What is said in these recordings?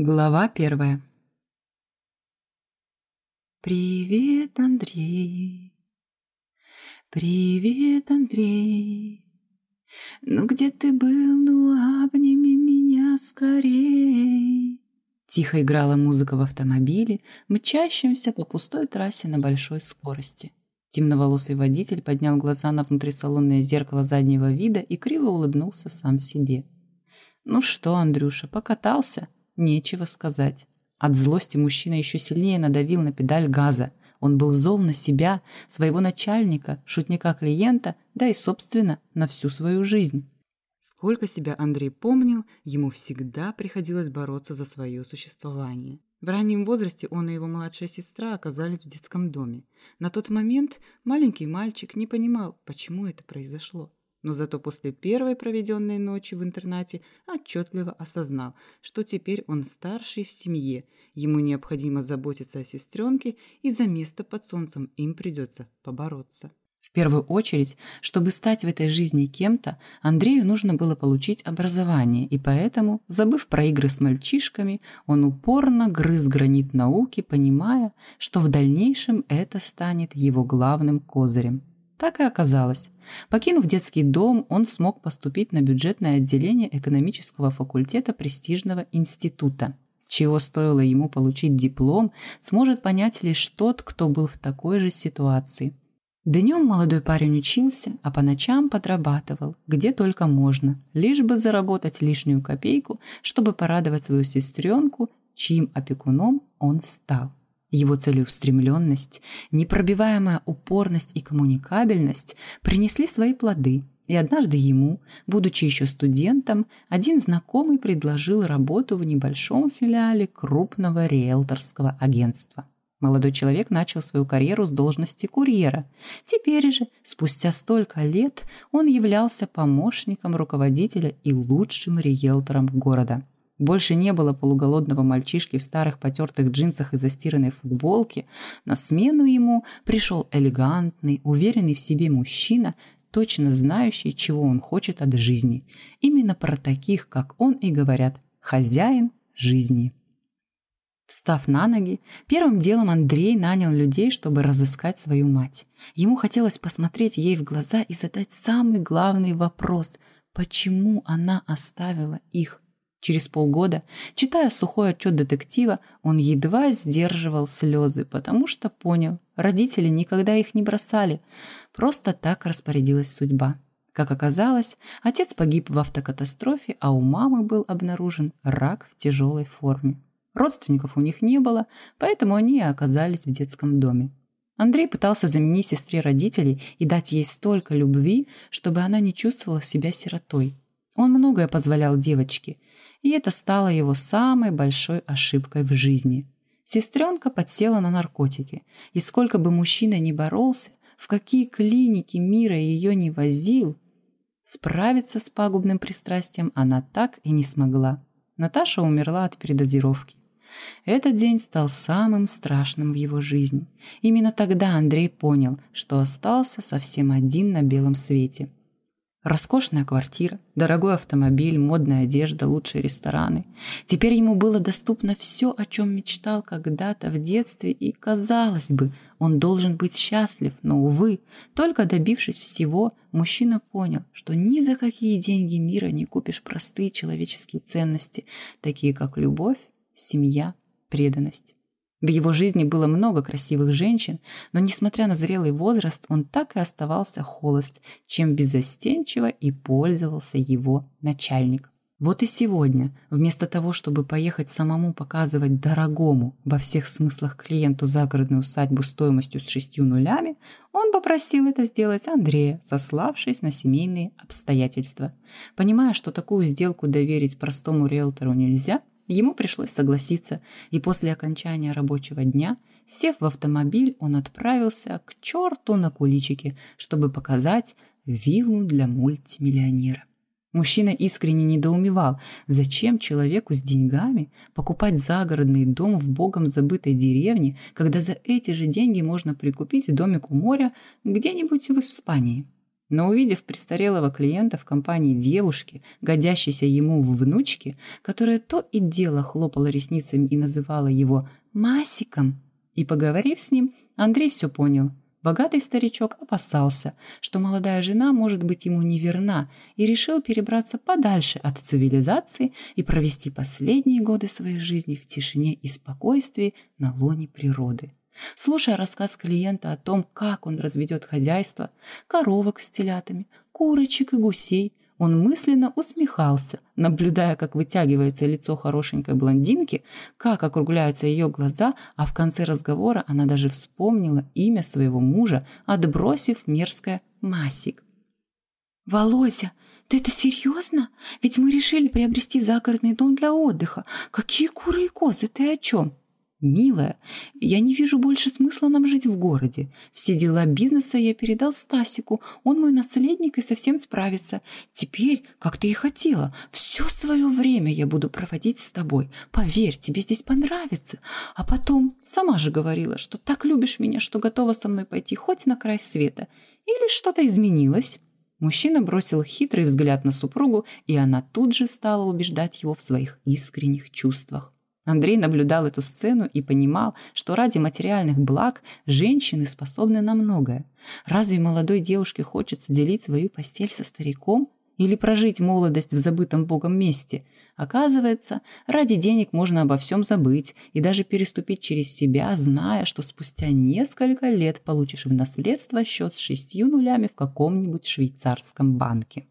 Глава первая. Привет, Андрей. Привет, Андрей. Ну где ты был? Ну обними меня скорей. Тихо играла музыка в автомобиле, мчащемся по пустой трассе на большой скорости. Темноволосый водитель поднял глаза на внутрисалонное зеркало заднего вида и криво улыбнулся сам себе. «Ну что, Андрюша, покатался?» Нечего сказать. От злости мужчина еще сильнее надавил на педаль газа. Он был зол на себя, своего начальника, шутника-клиента, да и, собственно, на всю свою жизнь. Сколько себя Андрей помнил, ему всегда приходилось бороться за свое существование. В раннем возрасте он и его младшая сестра оказались в детском доме. На тот момент маленький мальчик не понимал, почему это произошло. Но зато после первой проведенной ночи в интернате отчетливо осознал, что теперь он старший в семье, ему необходимо заботиться о сестренке, и за место под солнцем им придется побороться. В первую очередь, чтобы стать в этой жизни кем-то, Андрею нужно было получить образование, и поэтому, забыв про игры с мальчишками, он упорно грыз гранит науки, понимая, что в дальнейшем это станет его главным козырем. Так и оказалось. Покинув детский дом, он смог поступить на бюджетное отделение экономического факультета престижного института. Чего стоило ему получить диплом, сможет понять лишь тот, кто был в такой же ситуации – Днем молодой парень учился, а по ночам подрабатывал, где только можно, лишь бы заработать лишнюю копейку, чтобы порадовать свою сестренку, чьим опекуном он стал. Его целеустремленность, непробиваемая упорность и коммуникабельность принесли свои плоды, и однажды ему, будучи еще студентом, один знакомый предложил работу в небольшом филиале крупного риэлторского агентства. Молодой человек начал свою карьеру с должности курьера. Теперь же, спустя столько лет, он являлся помощником руководителя и лучшим риэлтором города. Больше не было полуголодного мальчишки в старых потертых джинсах и застиранной футболке. На смену ему пришел элегантный, уверенный в себе мужчина, точно знающий, чего он хочет от жизни. Именно про таких, как он, и говорят «хозяин жизни». Встав на ноги, первым делом Андрей нанял людей, чтобы разыскать свою мать. Ему хотелось посмотреть ей в глаза и задать самый главный вопрос – почему она оставила их? Через полгода, читая сухой отчет детектива, он едва сдерживал слезы, потому что понял, родители никогда их не бросали, просто так распорядилась судьба. Как оказалось, отец погиб в автокатастрофе, а у мамы был обнаружен рак в тяжелой форме. Родственников у них не было, поэтому они и оказались в детском доме. Андрей пытался заменить сестре родителей и дать ей столько любви, чтобы она не чувствовала себя сиротой. Он многое позволял девочке, и это стало его самой большой ошибкой в жизни. Сестренка подсела на наркотики, и сколько бы мужчина ни боролся, в какие клиники мира ее не возил, справиться с пагубным пристрастием она так и не смогла. Наташа умерла от передозировки. Этот день стал самым страшным в его жизни. Именно тогда Андрей понял, что остался совсем один на белом свете. Роскошная квартира, дорогой автомобиль, модная одежда, лучшие рестораны. Теперь ему было доступно все, о чем мечтал когда-то в детстве, и, казалось бы, он должен быть счастлив, но, увы, только добившись всего, мужчина понял, что ни за какие деньги мира не купишь простые человеческие ценности, такие как любовь, семья, преданность. В его жизни было много красивых женщин, но, несмотря на зрелый возраст, он так и оставался холост, чем беззастенчиво и пользовался его начальник. Вот и сегодня, вместо того, чтобы поехать самому показывать дорогому во всех смыслах клиенту загородную усадьбу стоимостью с шестью нулями, он попросил это сделать Андрея, сославшись на семейные обстоятельства. Понимая, что такую сделку доверить простому риэлтору нельзя, Ему пришлось согласиться, и после окончания рабочего дня, сев в автомобиль, он отправился к черту на куличике, чтобы показать виллу для мультимиллионера. Мужчина искренне недоумевал, зачем человеку с деньгами покупать загородный дом в богом забытой деревне, когда за эти же деньги можно прикупить домик у моря где-нибудь в Испании. Но увидев престарелого клиента в компании девушки, годящейся ему в внучке, которая то и дело хлопала ресницами и называла его «Масиком», и поговорив с ним, Андрей все понял. Богатый старичок опасался, что молодая жена может быть ему неверна, и решил перебраться подальше от цивилизации и провести последние годы своей жизни в тишине и спокойствии на лоне природы. Слушая рассказ клиента о том, как он разведет хозяйство, коровок с телятами, курочек и гусей, он мысленно усмехался, наблюдая, как вытягивается лицо хорошенькой блондинки, как округляются ее глаза, а в конце разговора она даже вспомнила имя своего мужа, отбросив мерзкое «Масик». «Володя, ты это серьезно? Ведь мы решили приобрести загородный дом для отдыха. Какие куры и козы, ты о чем?» «Милая, я не вижу больше смысла нам жить в городе. Все дела бизнеса я передал Стасику, он мой наследник и совсем справится. Теперь, как ты и хотела, все свое время я буду проводить с тобой. Поверь, тебе здесь понравится. А потом, сама же говорила, что так любишь меня, что готова со мной пойти хоть на край света. Или что-то изменилось?» Мужчина бросил хитрый взгляд на супругу, и она тут же стала убеждать его в своих искренних чувствах. Андрей наблюдал эту сцену и понимал, что ради материальных благ женщины способны на многое. Разве молодой девушке хочется делить свою постель со стариком или прожить молодость в забытом Богом месте? Оказывается, ради денег можно обо всем забыть и даже переступить через себя, зная, что спустя несколько лет получишь в наследство счет с шестью нулями в каком-нибудь швейцарском банке.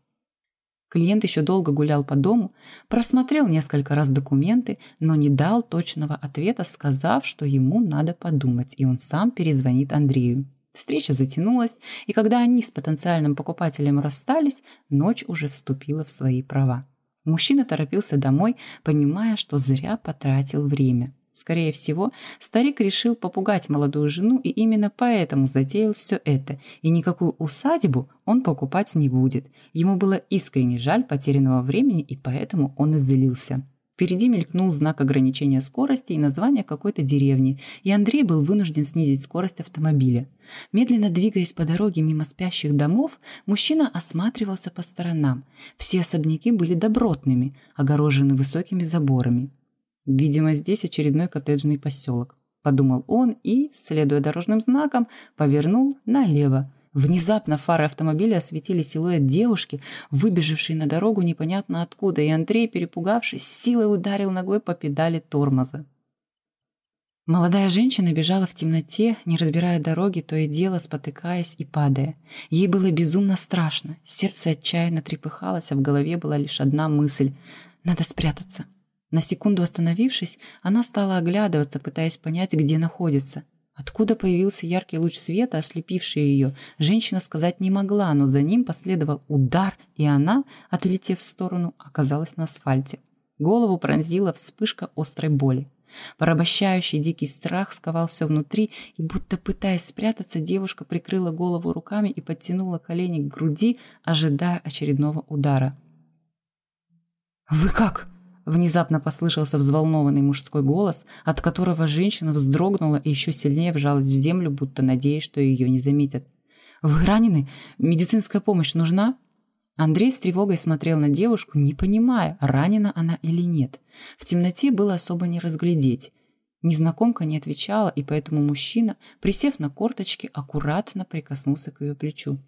Клиент еще долго гулял по дому, просмотрел несколько раз документы, но не дал точного ответа, сказав, что ему надо подумать, и он сам перезвонит Андрею. Встреча затянулась, и когда они с потенциальным покупателем расстались, ночь уже вступила в свои права. Мужчина торопился домой, понимая, что зря потратил время. Скорее всего, старик решил попугать молодую жену и именно поэтому затеял все это, и никакую усадьбу он покупать не будет. Ему было искренне жаль потерянного времени, и поэтому он и злился. Впереди мелькнул знак ограничения скорости и название какой-то деревни, и Андрей был вынужден снизить скорость автомобиля. Медленно двигаясь по дороге мимо спящих домов, мужчина осматривался по сторонам. Все особняки были добротными, огорожены высокими заборами. Видимо, здесь очередной коттеджный поселок. Подумал он и, следуя дорожным знакам, повернул налево. Внезапно фары автомобиля осветили силуэт девушки, выбежавшей на дорогу непонятно откуда, и Андрей, перепугавшись, силой ударил ногой по педали тормоза. Молодая женщина бежала в темноте, не разбирая дороги, то и дело спотыкаясь и падая. Ей было безумно страшно, сердце отчаянно трепыхалось, а в голове была лишь одна мысль – надо спрятаться. На секунду остановившись, она стала оглядываться, пытаясь понять, где находится. Откуда появился яркий луч света, ослепивший ее, женщина сказать не могла, но за ним последовал удар, и она, отлетев в сторону, оказалась на асфальте. Голову пронзила вспышка острой боли. Порабощающий дикий страх сковал все внутри, и будто пытаясь спрятаться, девушка прикрыла голову руками и подтянула колени к груди, ожидая очередного удара. «Вы как?» Внезапно послышался взволнованный мужской голос, от которого женщина вздрогнула и еще сильнее вжалась в землю, будто надеясь, что ее не заметят. «Вы ранены? Медицинская помощь нужна?» Андрей с тревогой смотрел на девушку, не понимая, ранена она или нет. В темноте было особо не разглядеть. Незнакомка не отвечала, и поэтому мужчина, присев на корточки, аккуратно прикоснулся к ее плечу.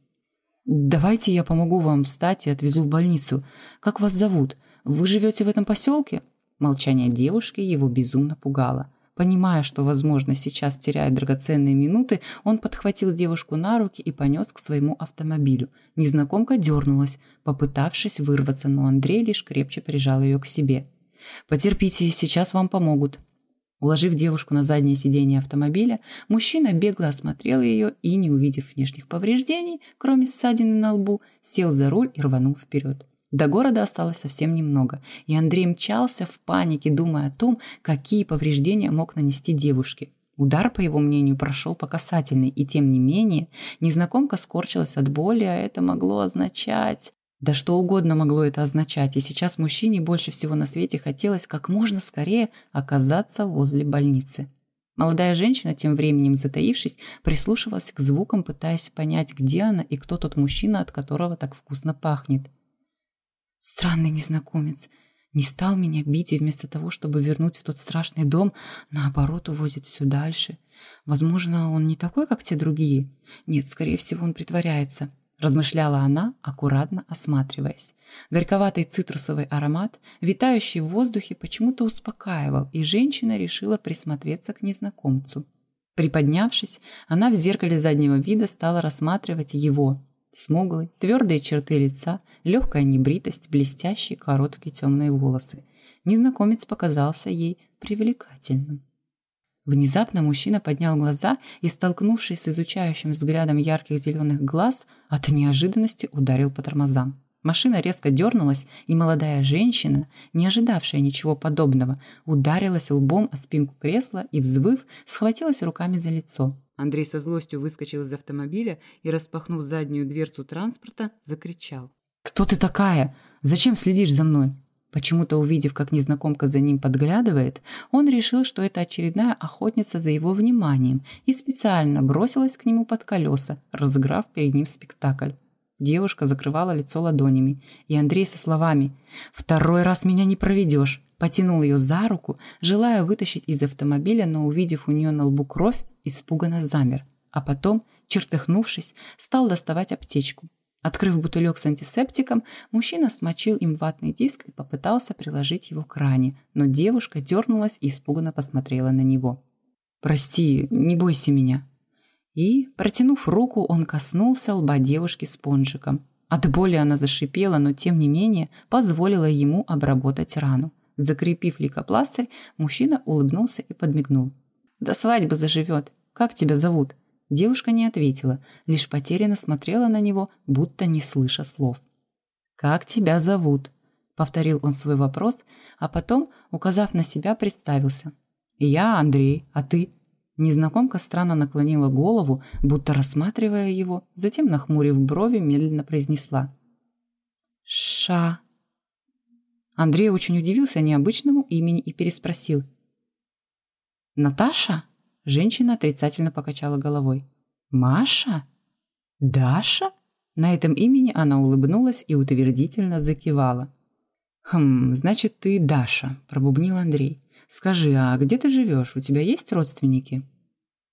«Давайте я помогу вам встать и отвезу в больницу. Как вас зовут? Вы живете в этом поселке?» Молчание девушки его безумно пугало. Понимая, что, возможно, сейчас теряет драгоценные минуты, он подхватил девушку на руки и понес к своему автомобилю. Незнакомка дернулась, попытавшись вырваться, но Андрей лишь крепче прижал ее к себе. «Потерпите, сейчас вам помогут». Уложив девушку на заднее сиденье автомобиля, мужчина бегло осмотрел ее и, не увидев внешних повреждений, кроме ссадины на лбу, сел за руль и рванул вперед. До города осталось совсем немного, и Андрей мчался в панике, думая о том, какие повреждения мог нанести девушке. Удар, по его мнению, прошел по касательной, и тем не менее незнакомка скорчилась от боли, а это могло означать... Да что угодно могло это означать, и сейчас мужчине больше всего на свете хотелось как можно скорее оказаться возле больницы. Молодая женщина, тем временем затаившись, прислушивалась к звукам, пытаясь понять, где она и кто тот мужчина, от которого так вкусно пахнет. Странный незнакомец не стал меня бить и вместо того, чтобы вернуть в тот страшный дом, наоборот, увозит все дальше. Возможно, он не такой, как те другие. Нет, скорее всего, он притворяется размышляла она, аккуратно осматриваясь. Горьковатый цитрусовый аромат, витающий в воздухе, почему-то успокаивал, и женщина решила присмотреться к незнакомцу. Приподнявшись, она в зеркале заднего вида стала рассматривать его. Смуглый, твердые черты лица, легкая небритость, блестящие короткие темные волосы. Незнакомец показался ей привлекательным. Внезапно мужчина поднял глаза и, столкнувшись с изучающим взглядом ярких зеленых глаз, от неожиданности ударил по тормозам. Машина резко дернулась, и молодая женщина, не ожидавшая ничего подобного, ударилась лбом о спинку кресла и, взвыв, схватилась руками за лицо. Андрей со злостью выскочил из автомобиля и, распахнув заднюю дверцу транспорта, закричал. «Кто ты такая? Зачем следишь за мной? Почему-то увидев, как незнакомка за ним подглядывает, он решил, что это очередная охотница за его вниманием и специально бросилась к нему под колеса, разыграв перед ним спектакль. Девушка закрывала лицо ладонями, и Андрей со словами «Второй раз меня не проведешь» потянул ее за руку, желая вытащить из автомобиля, но увидев у нее на лбу кровь, испуганно замер, а потом, чертыхнувшись, стал доставать аптечку. Открыв бутылек с антисептиком, мужчина смочил им ватный диск и попытался приложить его к ране, но девушка дернулась и испуганно посмотрела на него. «Прости, не бойся меня». И, протянув руку, он коснулся лба девушки спонжиком. От боли она зашипела, но тем не менее позволила ему обработать рану. Закрепив лейкопластырь, мужчина улыбнулся и подмигнул. «До свадьбы заживет. Как тебя зовут?» Девушка не ответила, лишь потерянно смотрела на него, будто не слыша слов. «Как тебя зовут?» — повторил он свой вопрос, а потом, указав на себя, представился. «Я Андрей, а ты?» Незнакомка странно наклонила голову, будто рассматривая его, затем, нахмурив брови, медленно произнесла. «Ша». Андрей очень удивился необычному имени и переспросил. «Наташа?» Женщина отрицательно покачала головой. «Маша? Даша?» На этом имени она улыбнулась и утвердительно закивала. «Хм, значит, ты Даша», – пробубнил Андрей. «Скажи, а где ты живешь? У тебя есть родственники?»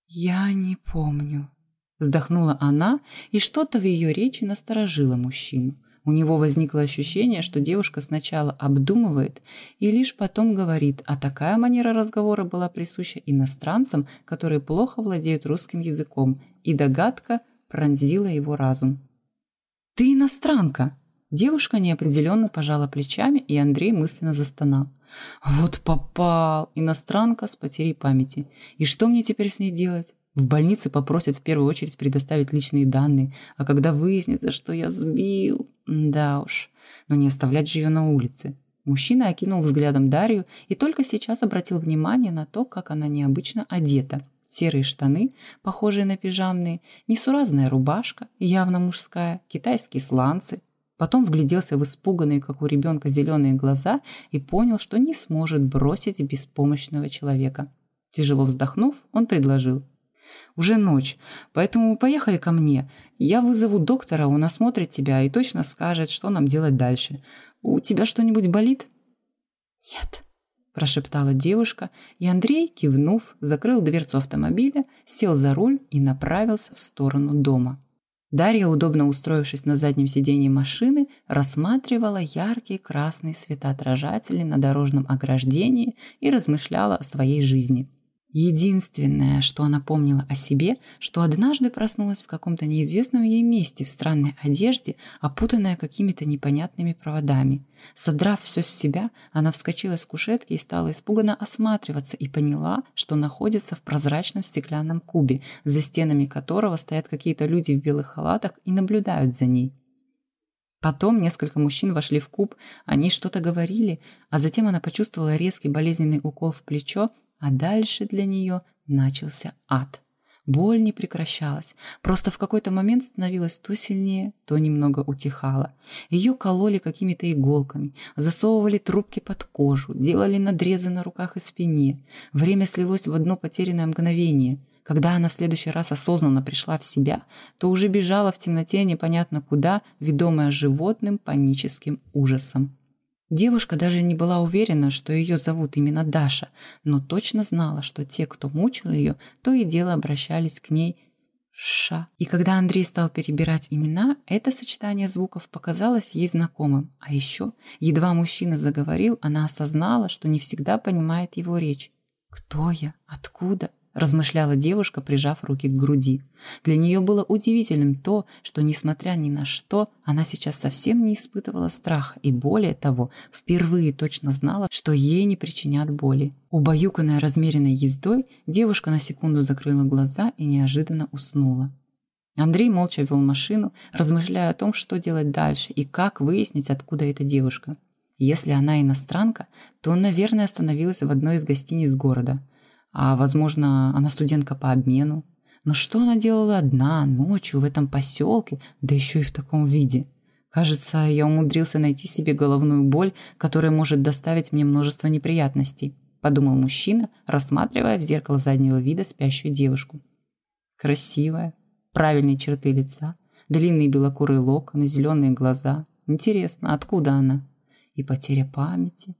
«Я не помню», – вздохнула она, и что-то в ее речи насторожило мужчину. У него возникло ощущение, что девушка сначала обдумывает и лишь потом говорит, а такая манера разговора была присуща иностранцам, которые плохо владеют русским языком, и догадка пронзила его разум. «Ты иностранка!» Девушка неопределенно пожала плечами, и Андрей мысленно застонал. «Вот попал! Иностранка с потерей памяти. И что мне теперь с ней делать? В больнице попросят в первую очередь предоставить личные данные, а когда выяснится, что я сбил... Да уж, но не оставлять же ее на улице. Мужчина окинул взглядом Дарью и только сейчас обратил внимание на то, как она необычно одета. Серые штаны, похожие на пижамные, несуразная рубашка, явно мужская, китайские сланцы. Потом вгляделся в испуганные, как у ребенка, зеленые глаза и понял, что не сможет бросить беспомощного человека. Тяжело вздохнув, он предложил – уже ночь, поэтому поехали ко мне. Я вызову доктора, он осмотрит тебя и точно скажет, что нам делать дальше. У тебя что-нибудь болит?» «Нет», – прошептала девушка, и Андрей, кивнув, закрыл дверцу автомобиля, сел за руль и направился в сторону дома. Дарья, удобно устроившись на заднем сиденье машины, рассматривала яркие красные светоотражатели на дорожном ограждении и размышляла о своей жизни – Единственное, что она помнила о себе, что однажды проснулась в каком-то неизвестном ей месте в странной одежде, опутанная какими-то непонятными проводами. Содрав все с себя, она вскочила с кушетки и стала испуганно осматриваться и поняла, что находится в прозрачном стеклянном кубе, за стенами которого стоят какие-то люди в белых халатах и наблюдают за ней. Потом несколько мужчин вошли в куб, они что-то говорили, а затем она почувствовала резкий болезненный укол в плечо а дальше для нее начался ад. Боль не прекращалась, просто в какой-то момент становилась то сильнее, то немного утихала. Ее кололи какими-то иголками, засовывали трубки под кожу, делали надрезы на руках и спине. Время слилось в одно потерянное мгновение. Когда она в следующий раз осознанно пришла в себя, то уже бежала в темноте непонятно куда, ведомая животным паническим ужасом. Девушка даже не была уверена, что ее зовут именно Даша, но точно знала, что те, кто мучил ее, то и дело обращались к ней «ша». И когда Андрей стал перебирать имена, это сочетание звуков показалось ей знакомым. А еще, едва мужчина заговорил, она осознала, что не всегда понимает его речь. «Кто я? Откуда? Размышляла девушка, прижав руки к груди. Для нее было удивительным то, что, несмотря ни на что, она сейчас совсем не испытывала страха и, более того, впервые точно знала, что ей не причинят боли. Убаюканная размеренной ездой, девушка на секунду закрыла глаза и неожиданно уснула. Андрей молча вел машину, размышляя о том, что делать дальше и как выяснить, откуда эта девушка. Если она иностранка, то наверное, остановилась в одной из гостиниц города – а, возможно, она студентка по обмену. Но что она делала одна, ночью, в этом поселке, да еще и в таком виде? Кажется, я умудрился найти себе головную боль, которая может доставить мне множество неприятностей, подумал мужчина, рассматривая в зеркало заднего вида спящую девушку. Красивая, правильные черты лица, длинные белокурые локоны, зеленые глаза. Интересно, откуда она? И потеря памяти.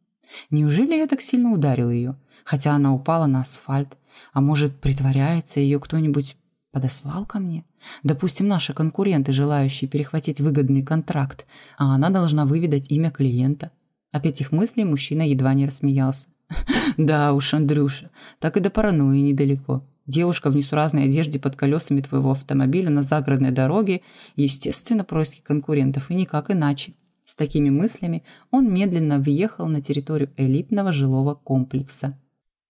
Неужели я так сильно ударил ее? хотя она упала на асфальт. А может, притворяется, ее кто-нибудь подослал ко мне? Допустим, наши конкуренты, желающие перехватить выгодный контракт, а она должна выведать имя клиента. От этих мыслей мужчина едва не рассмеялся. «Да уж, Андрюша, так и до паранойи недалеко. Девушка в несуразной одежде под колесами твоего автомобиля на загородной дороге, естественно, происки конкурентов, и никак иначе». С такими мыслями он медленно въехал на территорию элитного жилого комплекса.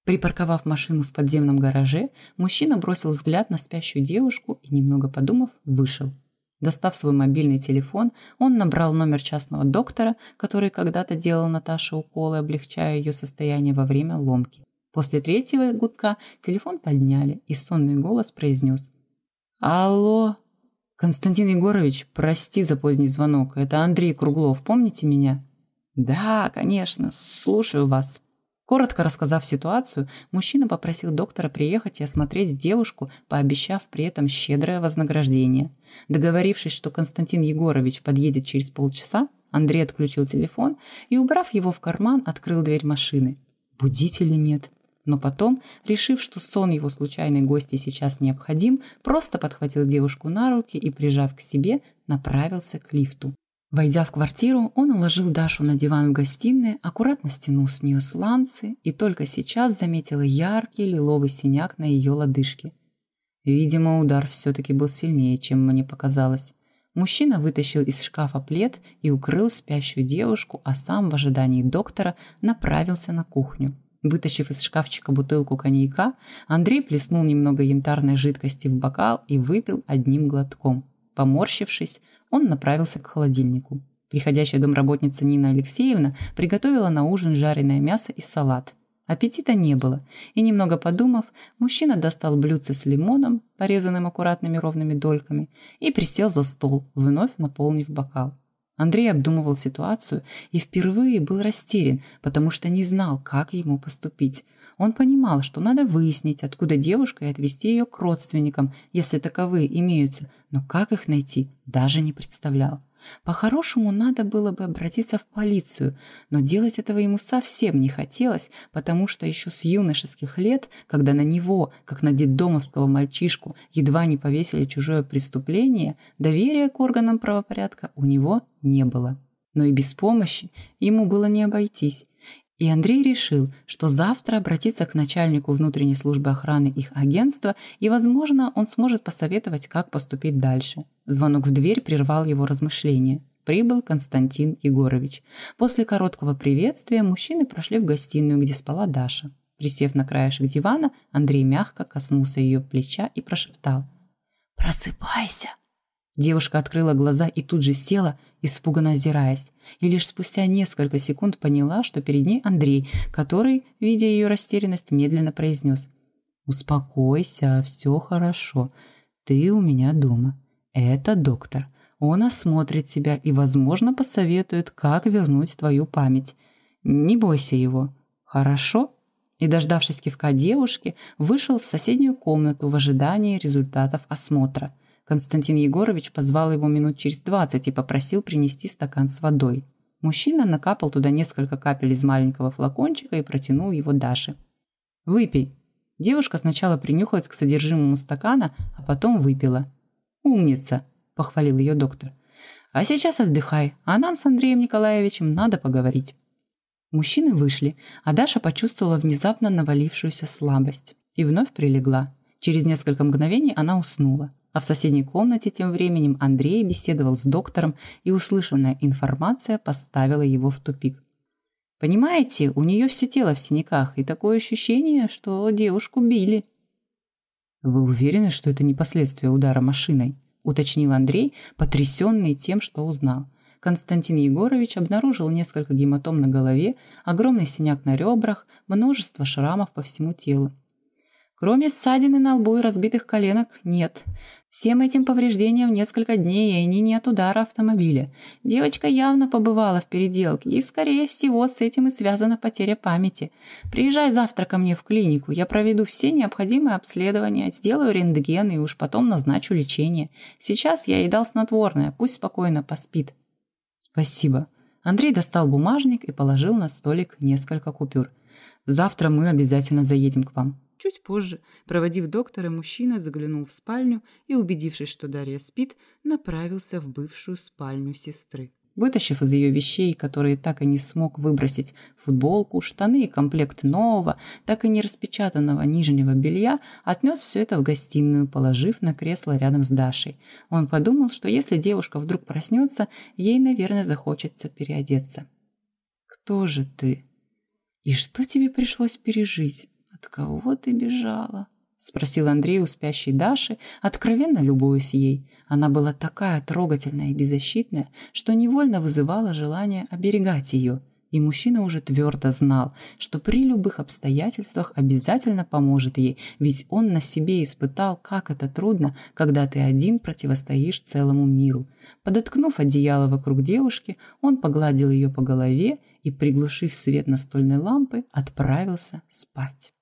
Припарковав машину в подземном гараже, мужчина бросил взгляд на спящую девушку и, немного подумав, вышел. Достав свой мобильный телефон, он набрал номер частного доктора, который когда-то делал Наташе уколы, облегчая ее состояние во время ломки. После третьего гудка телефон подняли, и сонный голос произнес «Алло!» «Константин Егорович, прости за поздний звонок. Это Андрей Круглов, помните меня?» «Да, конечно. Слушаю вас». Коротко рассказав ситуацию, мужчина попросил доктора приехать и осмотреть девушку, пообещав при этом щедрое вознаграждение. Договорившись, что Константин Егорович подъедет через полчаса, Андрей отключил телефон и, убрав его в карман, открыл дверь машины. Будить или нет? Но потом, решив, что сон его случайной гости сейчас необходим, просто подхватил девушку на руки и, прижав к себе, направился к лифту. Войдя в квартиру, он уложил Дашу на диван в гостиной, аккуратно стянул с нее сланцы и только сейчас заметил яркий лиловый синяк на ее лодыжке. Видимо, удар все-таки был сильнее, чем мне показалось. Мужчина вытащил из шкафа плед и укрыл спящую девушку, а сам в ожидании доктора направился на кухню. Вытащив из шкафчика бутылку коньяка, Андрей плеснул немного янтарной жидкости в бокал и выпил одним глотком. Поморщившись, он направился к холодильнику. Приходящая домработница Нина Алексеевна приготовила на ужин жареное мясо и салат. Аппетита не было, и немного подумав, мужчина достал блюдце с лимоном, порезанным аккуратными ровными дольками, и присел за стол, вновь наполнив бокал. Андрей обдумывал ситуацию и впервые был растерян, потому что не знал, как ему поступить. Он понимал, что надо выяснить, откуда девушка, и отвезти ее к родственникам, если таковые имеются, но как их найти, даже не представлял. По-хорошему, надо было бы обратиться в полицию, но делать этого ему совсем не хотелось, потому что еще с юношеских лет, когда на него, как на детдомовского мальчишку, едва не повесили чужое преступление, доверия к органам правопорядка у него не было. Но и без помощи ему было не обойтись. И Андрей решил, что завтра обратится к начальнику внутренней службы охраны их агентства, и, возможно, он сможет посоветовать, как поступить дальше. Звонок в дверь прервал его размышления. Прибыл Константин Егорович. После короткого приветствия мужчины прошли в гостиную, где спала Даша. Присев на краешек дивана, Андрей мягко коснулся ее плеча и прошептал. «Просыпайся!» Девушка открыла глаза и тут же села, испуганно озираясь, и лишь спустя несколько секунд поняла, что перед ней Андрей, который, видя ее растерянность, медленно произнес Успокойся, все хорошо. Ты у меня дома. Это доктор. Он осмотрит тебя и, возможно, посоветует, как вернуть твою память. Не бойся его. Хорошо? И, дождавшись кивка девушки, вышел в соседнюю комнату в ожидании результатов осмотра. Константин Егорович позвал его минут через двадцать и попросил принести стакан с водой. Мужчина накапал туда несколько капель из маленького флакончика и протянул его Даше. «Выпей», Девушка сначала принюхалась к содержимому стакана, а потом выпила. «Умница!» – похвалил ее доктор. «А сейчас отдыхай, а нам с Андреем Николаевичем надо поговорить». Мужчины вышли, а Даша почувствовала внезапно навалившуюся слабость и вновь прилегла. Через несколько мгновений она уснула. А в соседней комнате тем временем Андрей беседовал с доктором, и услышанная информация поставила его в тупик. Понимаете, у нее все тело в синяках, и такое ощущение, что девушку били. «Вы уверены, что это не последствия удара машиной?» – уточнил Андрей, потрясенный тем, что узнал. Константин Егорович обнаружил несколько гематом на голове, огромный синяк на ребрах, множество шрамов по всему телу. Кроме ссадины на лбу и разбитых коленок, нет. Всем этим повреждениям несколько дней, и они не от удара автомобиля. Девочка явно побывала в переделке, и, скорее всего, с этим и связана потеря памяти. Приезжай завтра ко мне в клинику, я проведу все необходимые обследования, сделаю рентген и уж потом назначу лечение. Сейчас я ей дал снотворное, пусть спокойно поспит. Спасибо. Андрей достал бумажник и положил на столик несколько купюр. Завтра мы обязательно заедем к вам. Чуть позже, проводив доктора, мужчина заглянул в спальню и, убедившись, что Дарья спит, направился в бывшую спальню сестры. Вытащив из ее вещей, которые так и не смог выбросить, футболку, штаны и комплект нового, так и не распечатанного нижнего белья, отнес все это в гостиную, положив на кресло рядом с Дашей. Он подумал, что если девушка вдруг проснется, ей, наверное, захочется переодеться. «Кто же ты? И что тебе пришлось пережить?» «От кого ты бежала?» — спросил Андрей у спящей Даши, откровенно любуясь ей. Она была такая трогательная и беззащитная, что невольно вызывала желание оберегать ее. И мужчина уже твердо знал, что при любых обстоятельствах обязательно поможет ей, ведь он на себе испытал, как это трудно, когда ты один противостоишь целому миру. Подоткнув одеяло вокруг девушки, он погладил ее по голове и, приглушив свет настольной лампы, отправился спать.